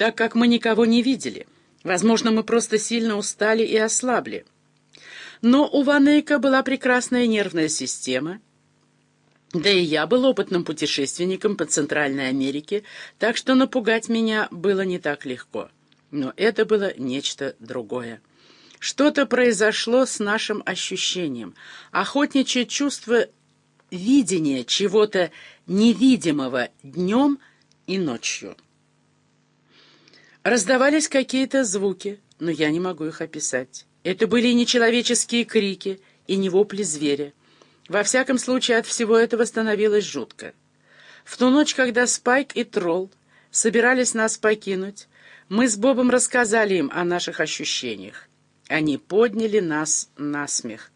так как мы никого не видели. Возможно, мы просто сильно устали и ослабли. Но у Ванейка была прекрасная нервная система, да и я был опытным путешественником по Центральной Америке, так что напугать меня было не так легко. Но это было нечто другое. Что-то произошло с нашим ощущением. Охотничье чувство видения чего-то невидимого днем и ночью. Раздавались какие-то звуки, но я не могу их описать. Это были не человеческие крики и не вопли зверя. Во всяком случае, от всего этого становилось жутко. В ту ночь, когда Спайк и Тролл собирались нас покинуть, мы с Бобом рассказали им о наших ощущениях. Они подняли нас на смех.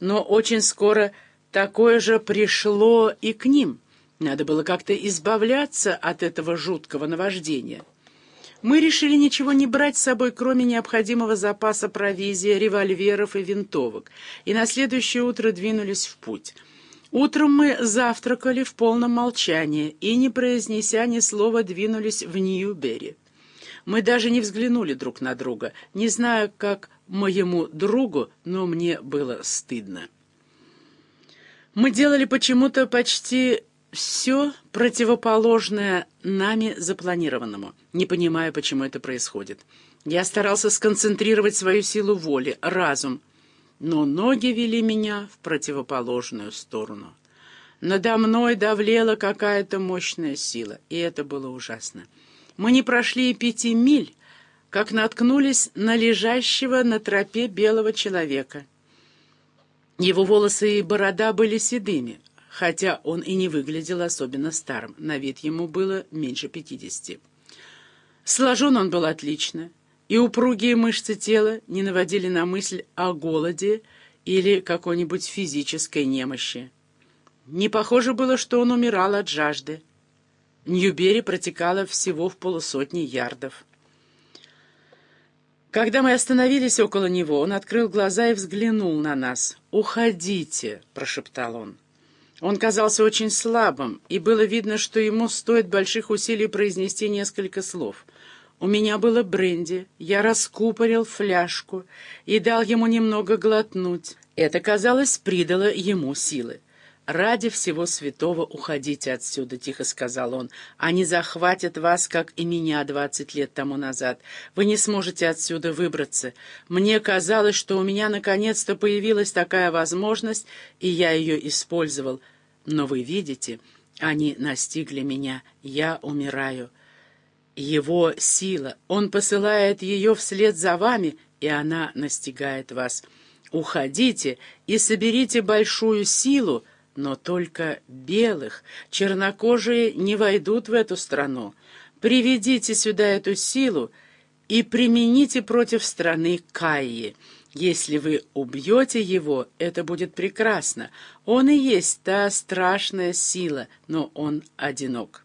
Но очень скоро такое же пришло и к ним. Надо было как-то избавляться от этого жуткого наваждения. Мы решили ничего не брать с собой, кроме необходимого запаса провизии, револьверов и винтовок, и на следующее утро двинулись в путь. Утром мы завтракали в полном молчании и, не произнеся ни слова, двинулись в Нью-Берри. Мы даже не взглянули друг на друга, не знаю, как моему другу, но мне было стыдно. Мы делали почему-то почти все противоположное нами запланированному, не понимая, почему это происходит. Я старался сконцентрировать свою силу воли, разум, но ноги вели меня в противоположную сторону. Надо мной давлела какая-то мощная сила, и это было ужасно. Мы не прошли и пяти миль, как наткнулись на лежащего на тропе белого человека. Его волосы и борода были седыми, хотя он и не выглядел особенно старым, на вид ему было меньше пятидесяти. Сложен он был отлично, и упругие мышцы тела не наводили на мысль о голоде или какой-нибудь физической немощи. Не похоже было, что он умирал от жажды. Ньюбери протекала всего в полусотни ярдов. Когда мы остановились около него, он открыл глаза и взглянул на нас. «Уходите!» — прошептал он. Он казался очень слабым, и было видно, что ему стоит больших усилий произнести несколько слов. У меня было бренди, я раскупорил фляжку и дал ему немного глотнуть. Это, казалось, придало ему силы. «Ради всего святого уходите отсюда», — тихо сказал он. «Они захватят вас, как и меня двадцать лет тому назад. Вы не сможете отсюда выбраться. Мне казалось, что у меня наконец-то появилась такая возможность, и я ее использовал. Но вы видите, они настигли меня. Я умираю. Его сила. Он посылает ее вслед за вами, и она настигает вас. Уходите и соберите большую силу, — но только белых, чернокожие не войдут в эту страну. Приведите сюда эту силу и примените против страны Кайи. Если вы убьете его, это будет прекрасно. Он и есть та страшная сила, но он одинок.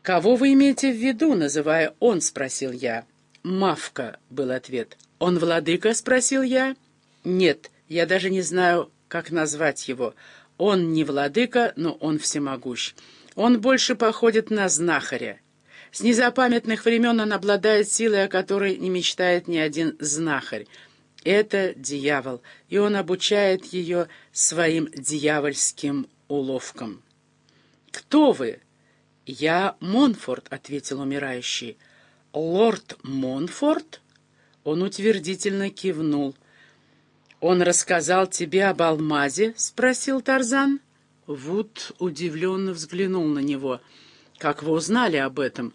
«Кого вы имеете в виду, называя «он»?» — спросил я. «Мавка», — был ответ. «Он владыка?» — спросил я. «Нет, я даже не знаю, как назвать его. Он не владыка, но он всемогущ. Он больше походит на знахаря. С незапамятных времен он обладает силой, о которой не мечтает ни один знахарь. Это дьявол, и он обучает ее своим дьявольским уловкам. «Кто вы?» «Я Монфорд», — ответил умирающий. «Лорд Монфорд?» Он утвердительно кивнул. «Он рассказал тебе об алмазе?» — спросил Тарзан. Вуд удивленно взглянул на него. «Как вы узнали об этом?»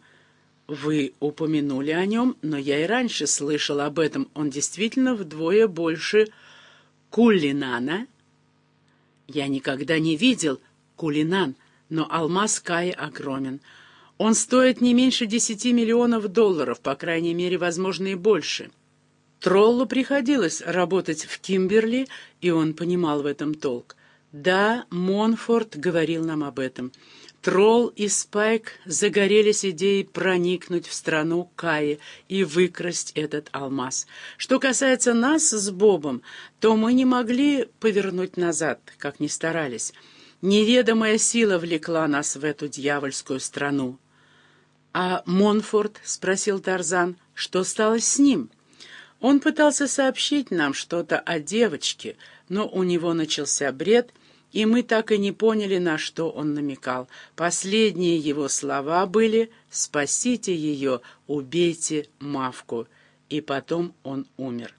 «Вы упомянули о нем, но я и раньше слышал об этом. Он действительно вдвое больше Кулинана?» «Я никогда не видел Кулинан, но алмаз Каи огромен. Он стоит не меньше десяти миллионов долларов, по крайней мере, возможно, и больше». Троллу приходилось работать в Кимберли, и он понимал в этом толк. Да, Монфорд говорил нам об этом. Тролл и Спайк загорелись идеей проникнуть в страну Каи и выкрасть этот алмаз. Что касается нас с Бобом, то мы не могли повернуть назад, как ни старались. Неведомая сила влекла нас в эту дьявольскую страну. «А Монфорд?» — спросил Тарзан. «Что стало с ним?» Он пытался сообщить нам что-то о девочке, но у него начался бред, и мы так и не поняли, на что он намекал. Последние его слова были «Спасите ее, убейте Мавку», и потом он умер.